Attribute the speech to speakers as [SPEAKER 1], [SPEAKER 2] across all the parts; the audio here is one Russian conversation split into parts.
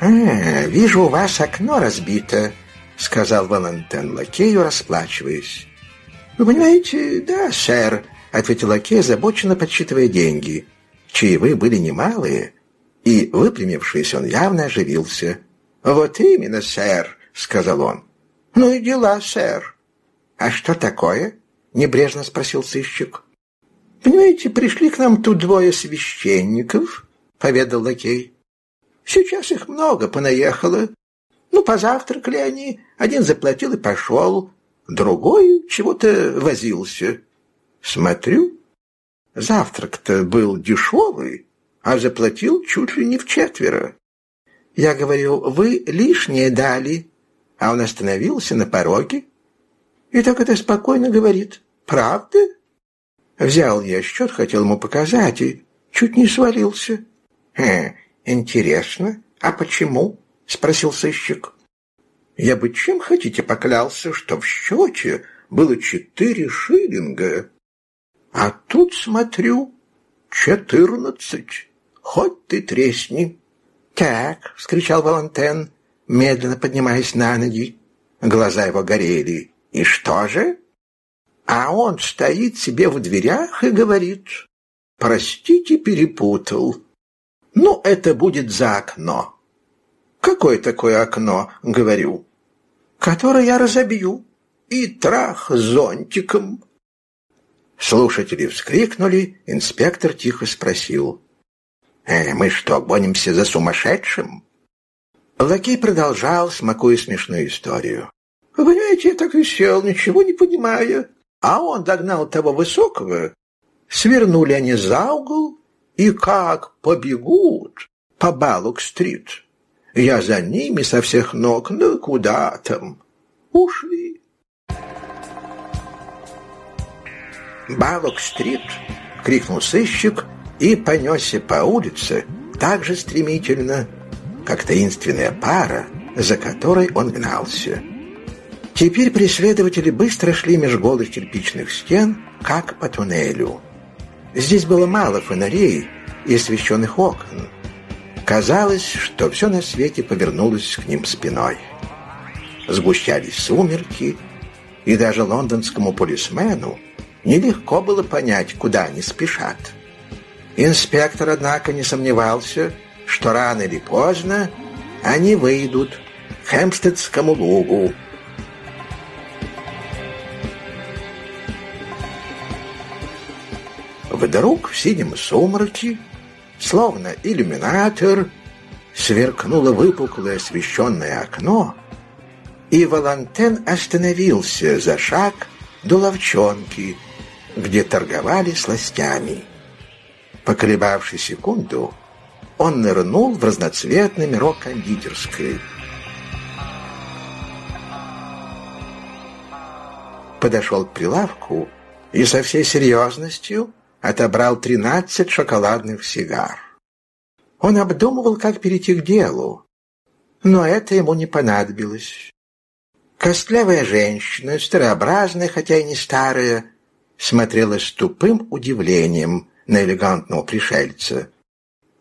[SPEAKER 1] «А, вижу, у вас окно разбито», — сказал Валентин лакею, расплачиваясь. «Вы понимаете, да, сэр», — ответил лакей, озабоченно подсчитывая деньги. Чаевые были немалые, и, выпрямившись, он явно оживился. «Вот именно, сэр», — сказал он. «Ну и дела, сэр». «А что такое?» — небрежно спросил сыщик. «Понимаете, пришли к нам тут двое священников», — поведал лакей. «Сейчас их много понаехало. Ну, позавтракали они, один заплатил и пошел, другой чего-то возился. Смотрю, завтрак-то был дешевый, а заплатил чуть ли не в четверо. Я говорю, вы лишнее дали, а он остановился на пороге и так это спокойно говорит. Правда? Взял я счет, хотел ему показать и чуть не свалился. «Э, интересно, а почему?» — спросил сыщик. «Я бы чем хотите поклялся, что в счете было четыре шиллинга, а тут, смотрю, четырнадцать. Хоть ты тресни». «Так», — вскричал Валентен, медленно поднимаясь на ноги. Глаза его горели. «И что же?» А он стоит себе в дверях и говорит, «Простите, перепутал. Ну, это будет за окно». «Какое такое окно?» — говорю. «Которое я разобью. И трах зонтиком». Слушатели вскрикнули, инспектор тихо спросил. «Э, мы что, гонимся за сумасшедшим?» Лакей продолжал, смакуя смешную историю. «Вы понимаете, я так и ничего не понимая. А он догнал того высокого, свернули они за угол и как побегут по Балук-стрит. Я за ними со всех ног, ну куда там, ушли. «Балок-стрит!» — крикнул сыщик и понесся по улице так же стремительно, как таинственная пара, за которой он гнался. Теперь преследователи быстро шли меж голых кирпичных стен, как по туннелю. Здесь было мало фонарей и освещенных окон. Казалось, что все на свете повернулось к ним спиной. Сгущались сумерки, и даже лондонскому полисмену нелегко было понять, куда они спешат. Инспектор, однако, не сомневался, что рано или поздно они выйдут к Хемстедскому лугу, Вдруг в синем сумраке, словно иллюминатор, сверкнуло выпуклое освещенное окно, и Валантен остановился за шаг до ловчонки, где торговали сластями. Поколебавшись секунду, он нырнул в разноцветный мирок кондитерской. Подошел к прилавку и со всей серьезностью отобрал тринадцать шоколадных сигар. Он обдумывал, как перейти к делу, но это ему не понадобилось. Костлявая женщина, старообразная, хотя и не старая, смотрела с тупым удивлением на элегантного пришельца.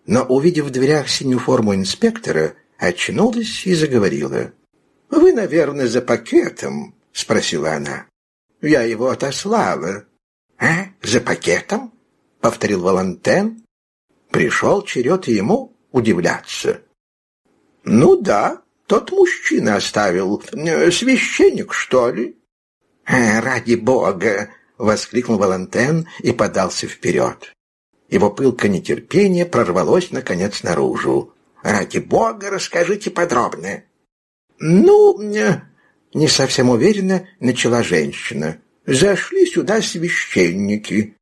[SPEAKER 1] Но, увидев в дверях синюю форму инспектора, очнулась и заговорила. «Вы, наверное, за пакетом?» — спросила она. «Я его отослала. «А, за пакетом?» — повторил Валентен. Пришел черед ему удивляться. «Ну да, тот мужчина оставил. Э, священник, что ли?» «Э, «Ради бога!» — воскликнул Валентен и подался вперед. Его пылкое нетерпение прорвалось, наконец, наружу. «Ради бога, расскажите подробно». «Ну, э, не совсем уверенно начала женщина зашли сюда священники.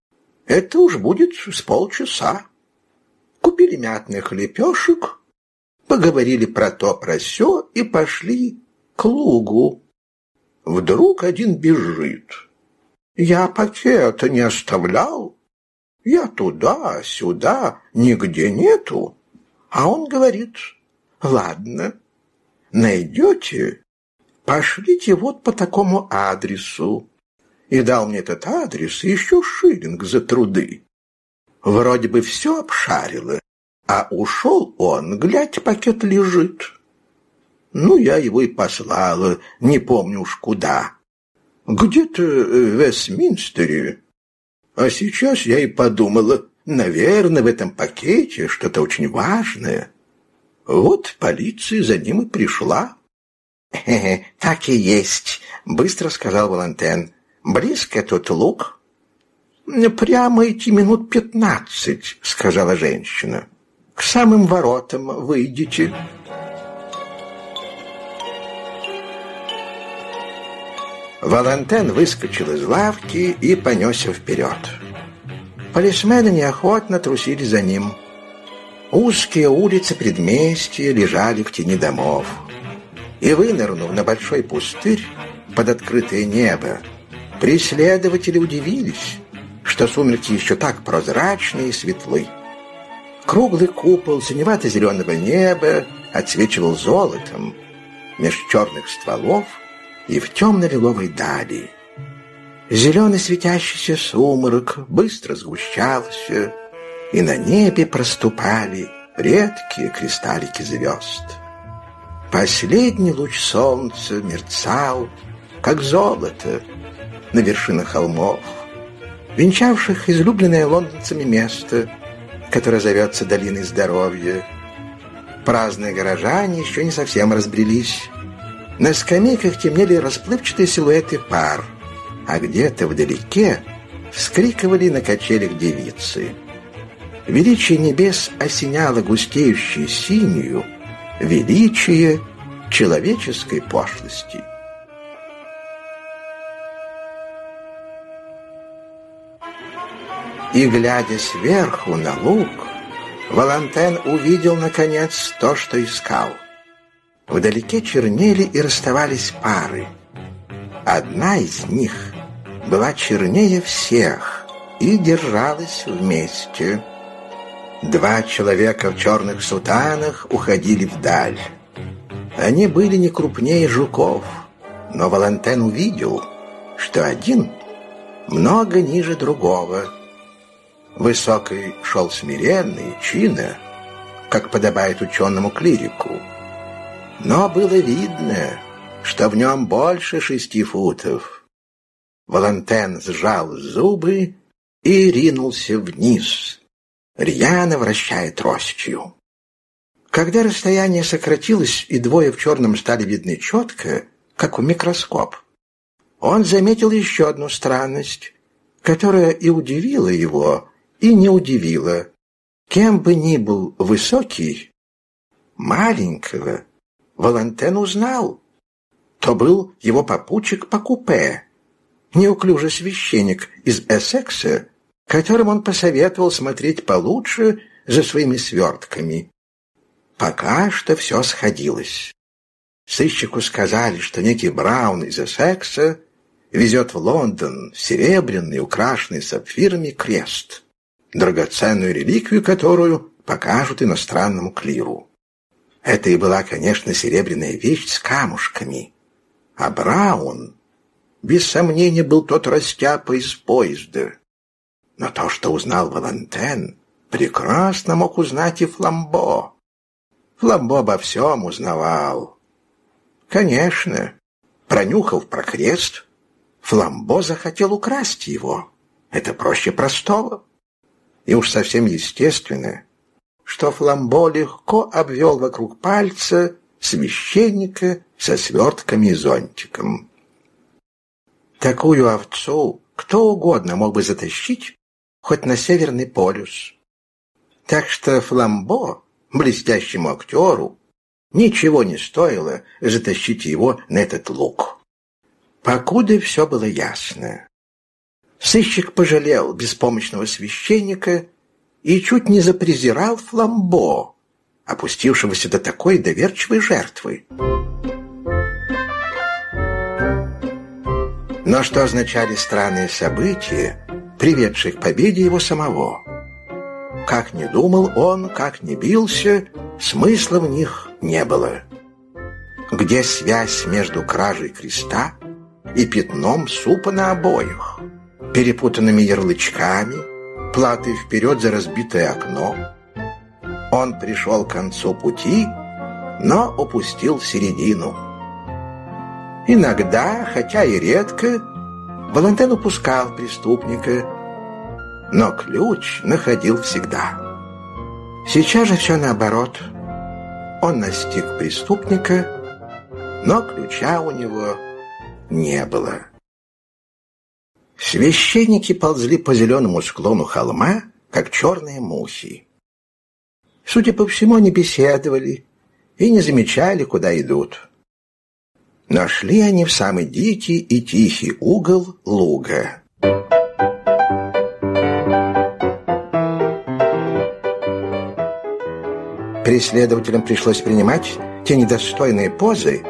[SPEAKER 1] Это уж будет с полчаса. Купили мятных лепешек, поговорили про то, про сё и пошли к лугу. Вдруг один бежит. Я пакета не оставлял. Я туда, сюда, нигде нету. А он говорит, ладно, найдете, пошлите вот по такому адресу и дал мне этот адрес и еще шиллинг за труды. Вроде бы все обшарило, А ушел он, глядь, пакет лежит. Ну, я его и послала, не помню уж куда. Где-то в Вестминстере. А сейчас я и подумала, наверное, в этом пакете что-то очень важное. Вот полиция за ним и пришла. «Хе -хе, «Так и есть», — быстро сказал Валентен. «Близко тут лук?» «Прямо идти минут пятнадцать», — сказала женщина. «К самым воротам выйдете». Валентен выскочил из лавки и понесся вперед. Полисмены неохотно трусили за ним. Узкие улицы предместья лежали в тени домов. И, вынырнув на большой пустырь под открытое небо, преследователи удивились, что сумерки еще так прозрачны и светлы. Круглый купол синевато-зеленого неба отсвечивал золотом меж черных стволов и в темно-лиловой дали. Зеленый светящийся сумрак быстро сгущался, и на небе проступали редкие кристаллики звезд. Последний луч солнца мерцал, как золото, на вершинах холмов, венчавших излюбленное лондонцами место, которое зовется Долиной Здоровья. Праздные горожане еще не совсем разбрелись. На скамейках темнели расплывчатые силуэты пар, а где-то вдалеке вскрикивали на качелях девицы. Величие небес осеняло густеющую синюю, величие человеческой пошлости. И, глядя сверху на луг, Валантен увидел, наконец, то, что искал. Вдалеке чернели и расставались пары. Одна из них была чернее всех и держалась вместе. Два человека в черных сутанах уходили вдаль. Они были не крупнее жуков, но Валентен увидел, что один много ниже другого. Высокий шел смиренный, чинно, как подобает ученому клирику. Но было видно, что в нем больше шести футов. Валентен сжал зубы и ринулся вниз, рьяно вращая тростью. Когда расстояние сократилось и двое в черном стали видны четко, как в микроскоп, он заметил еще одну странность, которая и удивила его, и не удивила. Кем бы ни был высокий, маленького Валентен узнал. То был его попутчик по купе, неуклюжий священник из Эссекса, которым он посоветовал смотреть получше за своими свертками. Пока что все сходилось. Сыщику сказали, что некий Браун из Эссекса везет в Лондон серебряный, украшенный сапфирами крест, драгоценную реликвию которую покажут иностранному клиру. Это и была, конечно, серебряная вещь с камушками. А Браун, без сомнения, был тот растяпа из поезда. Но то, что узнал Валентен, прекрасно мог узнать и Фламбо. Фламбо обо всем узнавал. Конечно, пронюхав про крест, Фламбо захотел украсть его. Это проще простого. И уж совсем естественно, что Фламбо легко обвел вокруг пальца священника со свертками и зонтиком. Такую овцу кто угодно мог бы затащить хоть на Северный полюс. Так что Фламбо, блестящему актеру, ничего не стоило затащить его на этот луг. Покуда все было ясно. Сыщик пожалел беспомощного священника и чуть не запрезирал Фламбо, опустившегося до такой доверчивой жертвы. Но что означали странные события, приведшие к победе его самого? Как ни думал он, как ни бился, смысла в них не было. Где связь между кражей креста и пятном супа на обоих, перепутанными ярлычками, платой вперед за разбитое окно? Он пришел к концу пути, но упустил середину. Иногда, хотя и редко, Валентин упускал преступника, но ключ находил всегда. Сейчас же все наоборот. Он настиг преступника, но ключа у него не было. Священники ползли по зеленому склону холма, как черные мухи. Судя по всему, они беседовали и не замечали, куда идут. Но шли они в самый дикий и тихий угол луга. Преследователям пришлось принимать те недостойные позы,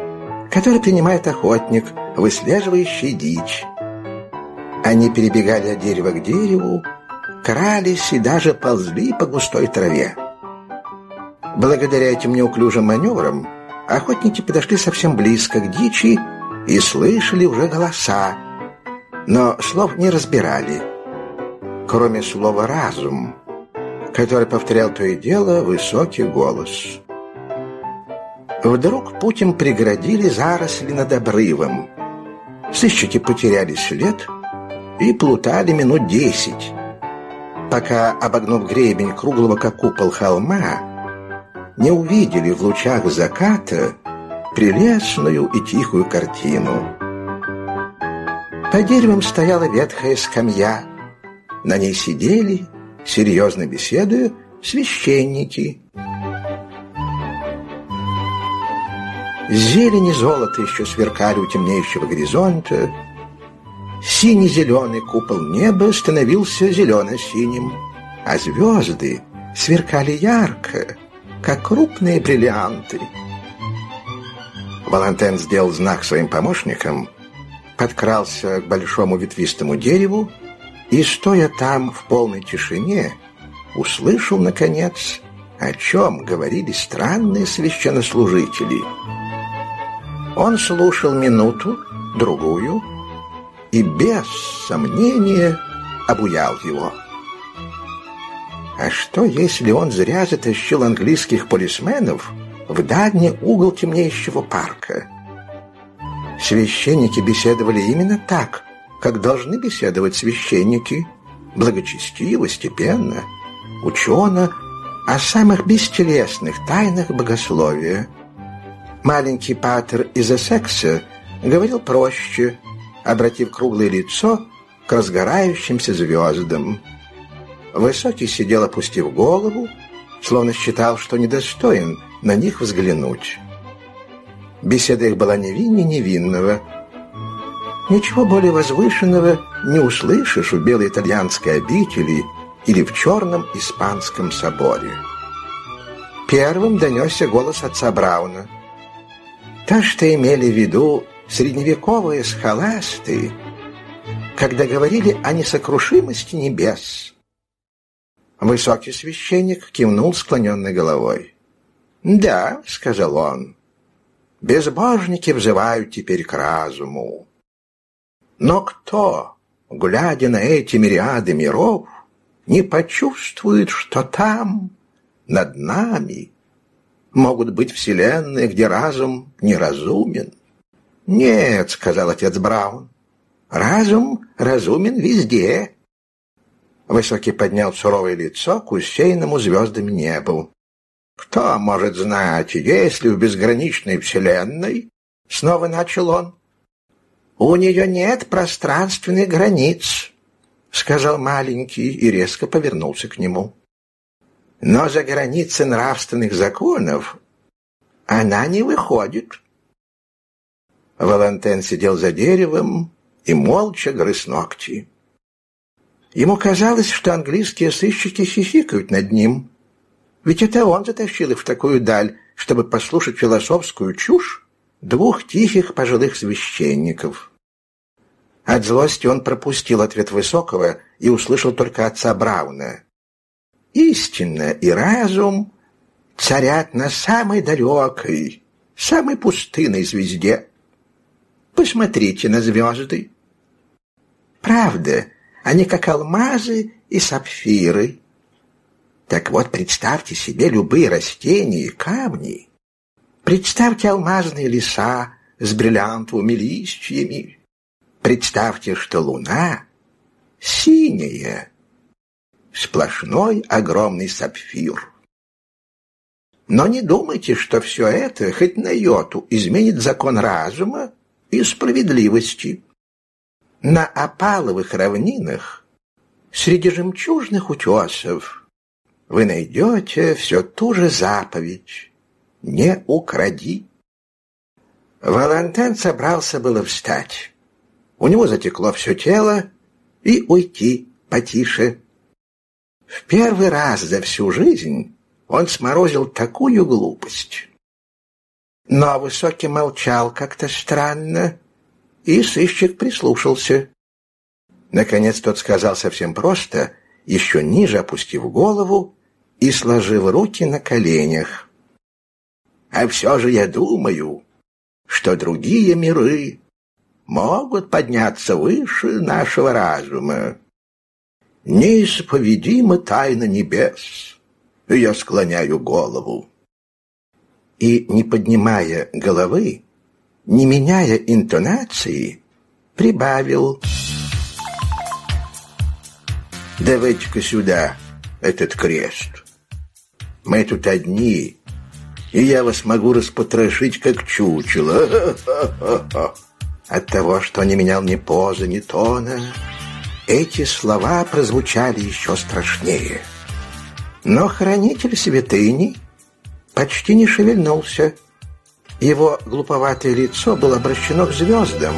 [SPEAKER 1] которые принимает охотник, выслеживающий дичь. Они перебегали от дерева к дереву, крались и даже ползли по густой траве. Благодаря этим неуклюжим маневрам охотники подошли совсем близко к дичи и слышали уже голоса, но слов не разбирали, кроме слова «разум», который повторял то и дело высокий голос. Вдруг путем преградили заросли над обрывом. Сыщики потеряли след и плутали минут десять, пока, обогнув гребень круглого как купол холма, не увидели в лучах заката прелестную и тихую картину. По деревам стояла ветхая скамья. На ней сидели, серьезно беседуя, священники. Зелень и золото еще сверкали у темнеющего горизонта. Синий-зеленый купол неба становился зелено-синим, а звезды сверкали ярко, как крупные бриллианты. Валентен сделал знак своим помощникам, подкрался к большому ветвистому дереву и, стоя там в полной тишине, услышал, наконец, о чем говорили странные священнослужители. Он слушал минуту, другую, и без сомнения обуял его. А что, если он зря затащил английских полисменов в дальний угол темнеющего парка? Священники беседовали именно так, как должны беседовать священники, благочестиво, степенно, учено, о самых бестелесных тайнах богословия. Маленький патер из Эссекса говорил проще, обратив круглое лицо к разгорающимся звездам. Высокий сидел, опустив голову, словно считал, что недостоин на них взглянуть. Беседа их была невиннее невинного. Ничего более возвышенного не услышишь в белой итальянской обители или в черном испанском соборе. Первым донесся голос отца Брауна. То, что имели в виду средневековые схоласты, когда говорили о несокрушимости небес. Высокий священник кивнул склоненной головой. «Да», — сказал он, — «безбожники взывают теперь к разуму. Но кто, глядя на эти мириады миров, не почувствует, что там, над нами, могут быть вселенные, где разум неразумен?» «Нет», — сказал отец Браун, — «разум разумен везде». Высокий поднял суровое лицо к усеянному звездами небу. «Кто может знать, есть ли в безграничной вселенной?» Снова начал он. «У нее нет пространственных границ», — сказал маленький и резко повернулся к нему. «Но за границы нравственных законов она не выходит». Валентин сидел за деревом и молча грыз ногти. Ему казалось, что английские сыщики хихикают над ним. Ведь это он затащил их в такую даль, чтобы послушать философскую чушь двух тихих пожилых священников. От злости он пропустил ответ Высокого и услышал только отца Брауна. «Истина и разум царят на самой далекой, самой пустынной звезде. Посмотрите на звезды. Правда, они как алмазы и сапфиры. Так вот, представьте себе любые растения и камни. Представьте алмазные леса с бриллиантовыми листьями. Представьте, что луна синяя, сплошной огромный сапфир. Но не думайте, что все это хоть на йоту изменит закон разума и справедливости. На опаловых равнинах, среди жемчужных утесов, вы найдете все ту же заповедь «Не укради». Валентин собрался было встать. У него затекло все тело, и уйти потише. В первый раз за всю жизнь он сморозил такую глупость. Но Высокий молчал как-то странно, и сыщик прислушался. Наконец тот сказал совсем просто, еще ниже опустив голову и сложив руки на коленях. «А все же я думаю, что другие миры могут подняться выше нашего разума. Неисповедима тайна небес, и я склоняю голову. И, не поднимая головы, не меняя интонации, прибавил «Давайте-ка сюда этот крест. Мы тут одни, и я вас могу распотрошить, как чучело. От того, что не менял ни позы, ни тона, эти слова прозвучали еще страшнее. Но хранитель святыни почти не шевельнулся. Его глуповатое лицо было обращено к звездам.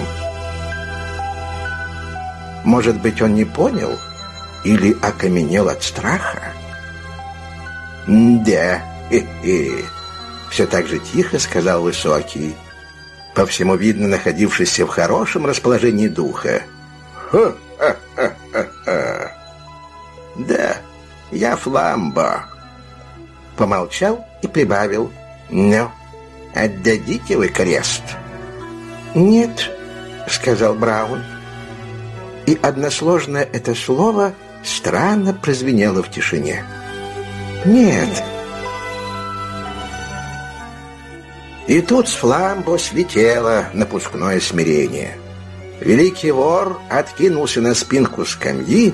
[SPEAKER 1] Может быть, он не понял или окаменел от страха? «Да, хе-хе», — все так же тихо сказал Высокий по всему видно, находившийся в хорошем расположении духа. «Ха-ха-ха-ха! Да, я Фламбо!» Помолчал и прибавил. «Ну, отдадите вы крест?» «Нет», — сказал Браун. И односложное это слово странно прозвенело в тишине. «Нет». И тут с фламбо слетело напускное смирение. Великий вор откинулся на спинку скамьи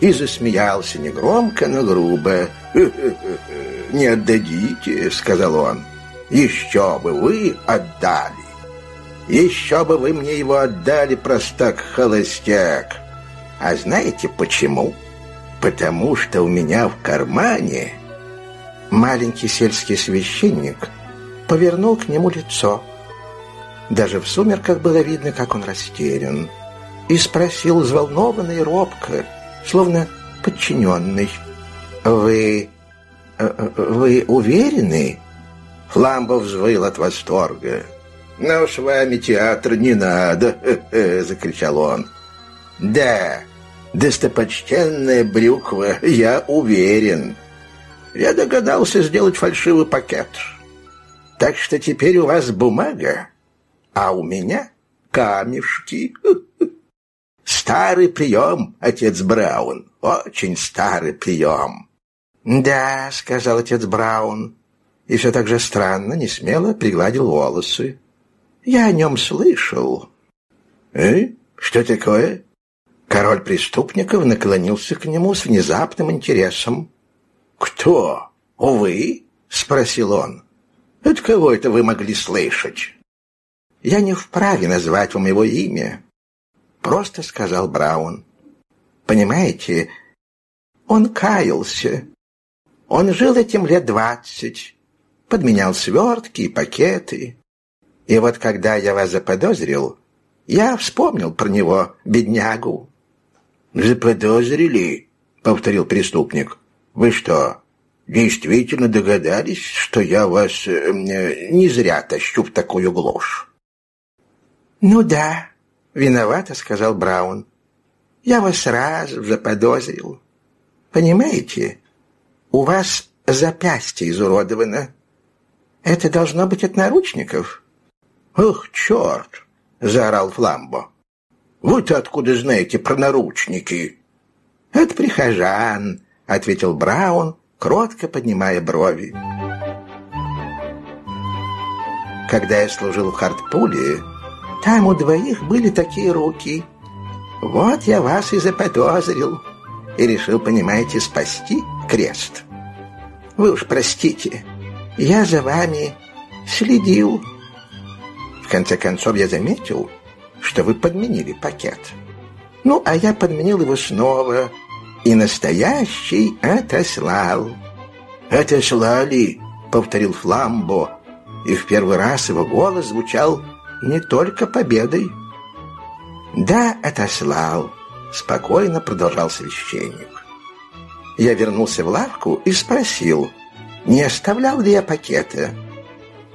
[SPEAKER 1] и засмеялся негромко, но грубо. «Не отдадите», — сказал он. «Еще бы вы отдали! Еще бы вы мне его отдали, простак-холостяк! А знаете почему? Потому что у меня в кармане маленький сельский священник — повернул к нему лицо. Даже в сумерках было видно, как он растерян, и спросил взволнованно и робко, словно подчиненный. «Вы... Э, вы уверены?» Фламбов взвыл от восторга. «Ну, с вами театр не надо!» — закричал он. «Да, достопочтенная брюква, я уверен. Я догадался сделать фальшивый пакет. Так что теперь у вас бумага, а у меня камешки. Старый прием, отец Браун, очень старый прием. Да, сказал отец Браун, и все так же странно, не смело пригладил волосы. Я о нем слышал. Э? Что такое? Король преступников наклонился к нему с внезапным интересом. «Кто? Вы?» — спросил он. От кого это вы могли слышать? Я не вправе назвать вам его имя. Просто сказал Браун. Понимаете, он каялся. Он жил этим лет двадцать. Подменял свертки и пакеты. И вот когда я вас заподозрил, я вспомнил про него, беднягу. «Заподозрили?» — повторил преступник. «Вы что, действительно догадались, что я вас э, не зря тащу в такую глушь?» «Ну да, виновата», — сказал Браун. «Я вас сразу заподозрил. Понимаете, у вас запястье изуродовано. Это должно быть от наручников». «Ох, черт!» — заорал Фламбо. «Вы-то откуда знаете про наручники?» «От прихожан», — ответил Браун, кротко поднимая брови. Когда я служил в Хартпуле, там у двоих были такие руки. Вот я вас и заподозрил, и решил, понимаете, спасти крест. Вы уж простите, я за вами следил. В конце концов я заметил, что вы подменили пакет. Ну, а я подменил его снова и настоящий отослал. «Отослали», — повторил Фламбо, и в первый раз его голос звучал не только победой. «Да, отослал», — спокойно продолжал священник. Я вернулся в лавку и спросил, не оставлял ли я пакета,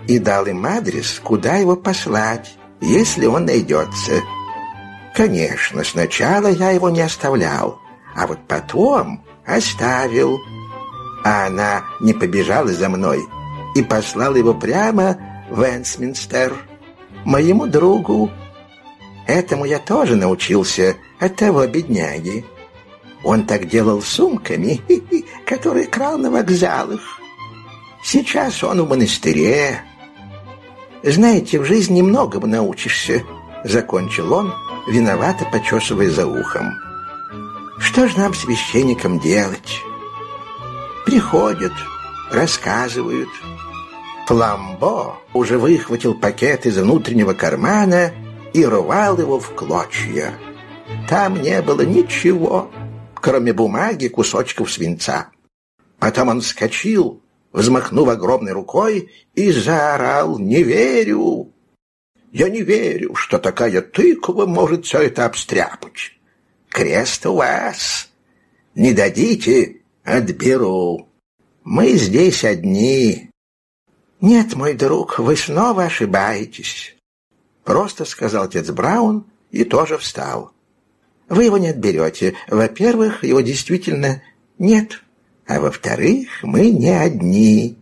[SPEAKER 1] и дал им адрес, куда его послать, если он найдется. Конечно, сначала я его не оставлял, а вот потом оставил. А она не побежала за мной и послала его прямо в Вестминстер, моему другу. Этому я тоже научился от того бедняги. Он так делал сумками, которые крал на вокзалах. Сейчас он в монастыре. Знаете, в жизни многому научишься, — закончил он, виновато почесывая за ухом. Что ж нам, священникам, делать? Приходят, рассказывают. Фламбо уже выхватил пакет из внутреннего кармана и рвал его в клочья. Там не было ничего, кроме бумаги, кусочков свинца. Потом он вскочил, взмахнув огромной рукой, и заорал «Не верю! Я не верю, что такая тыква может все это обстряпать. Крест у вас. Не дадите — отберу. Мы здесь одни». «Нет, мой друг, вы снова ошибаетесь», — просто сказал отец Браун и тоже встал. Вы его не отберете. Во-первых, его действительно нет. А во-вторых, мы не одни.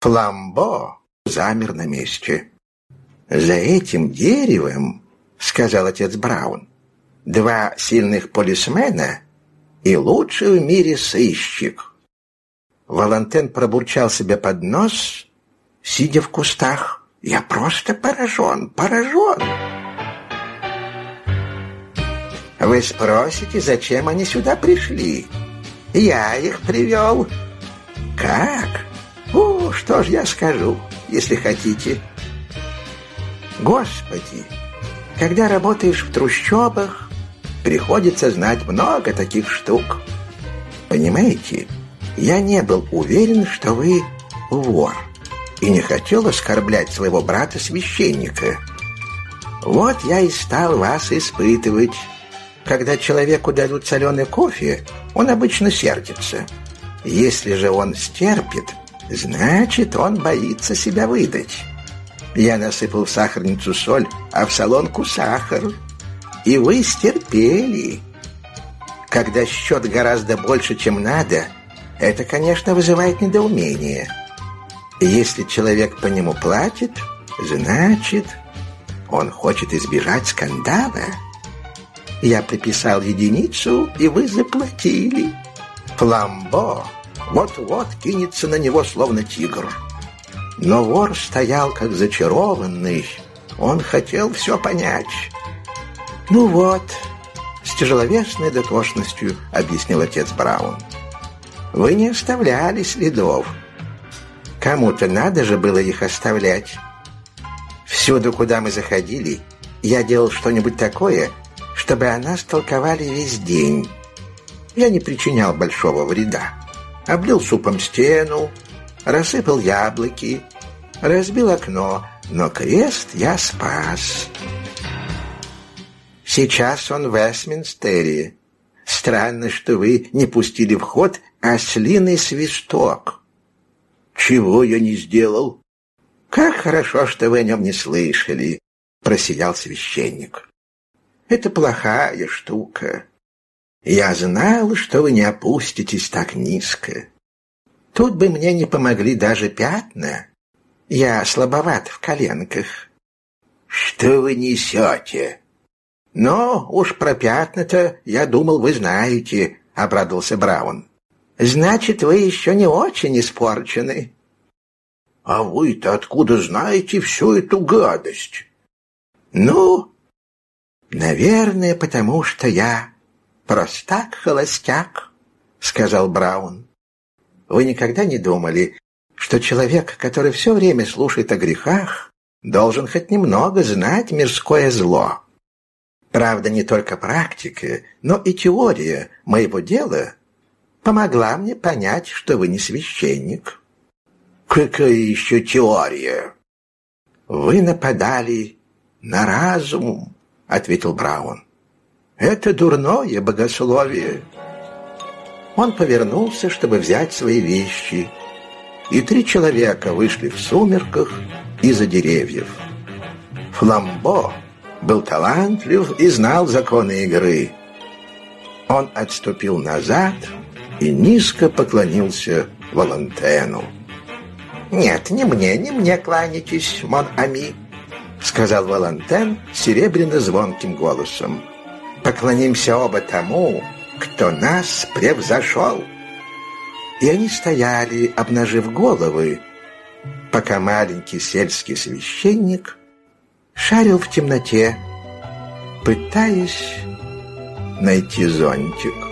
[SPEAKER 1] Фламбо замер на месте. «За этим деревом, — сказал отец Браун, — два сильных полисмена и лучший в мире сыщик». Валентин пробурчал себе под нос, сидя в кустах. «Я просто поражен, поражен!» Вы спросите, зачем они сюда пришли? Я их привел. Как? О, что ж я скажу, если хотите. Господи, когда работаешь в трущобах, приходится знать много таких штук. Понимаете, я не был уверен, что вы вор, и не хотел оскорблять своего брата-священника. Вот я и стал вас испытывать, когда человеку дают соленый кофе, он обычно сердится. Если же он стерпит, значит, он боится себя выдать. Я насыпал в сахарницу соль, а в солонку сахар. И вы стерпели. Когда счет гораздо больше, чем надо, это, конечно, вызывает недоумение. Если человек по нему платит, значит, он хочет избежать скандала. Я приписал единицу, и вы заплатили. Фламбо вот-вот кинется на него, словно тигр. Но вор стоял, как зачарованный. Он хотел все понять. «Ну вот», — с тяжеловесной дотошностью объяснил отец Браун. «Вы не оставляли следов. Кому-то надо же было их оставлять. Всюду, куда мы заходили, я делал что-нибудь такое, чтобы о нас толковали весь день. Я не причинял большого вреда. Облил супом стену, рассыпал яблоки, разбил окно, но крест я спас. Сейчас он в Вестминстере. Странно, что вы не пустили в ход ослиный свисток. Чего я не сделал? Как хорошо, что вы о нем не слышали, просиял священник. Это плохая штука. Я знал, что вы не опуститесь так низко. Тут бы мне не помогли даже пятна. Я слабоват в коленках. Что вы несете? Но уж про пятна-то, я думал, вы знаете, — обрадовался Браун. Значит, вы еще не очень испорчены. А вы-то откуда знаете всю эту гадость? Ну, наверное, потому что я простак-холостяк, сказал Браун. Вы никогда не думали, что человек, который все время слушает о грехах, должен хоть немного знать мирское зло? Правда, не только практика, но и теория моего дела помогла мне понять, что вы не священник. Какая еще теория? Вы нападали на разум, ответил Браун. Это дурное богословие. Он повернулся, чтобы взять свои вещи, и три человека вышли в сумерках из-за деревьев. Фламбо был талантлив и знал законы игры. Он отступил назад и низко поклонился Валентену. «Нет, не мне, не мне кланяйтесь, мон ами», — сказал Валентен серебряно-звонким голосом. «Поклонимся оба тому, кто нас превзошел». И они стояли, обнажив головы, пока маленький сельский священник шарил в темноте, пытаясь найти зонтик.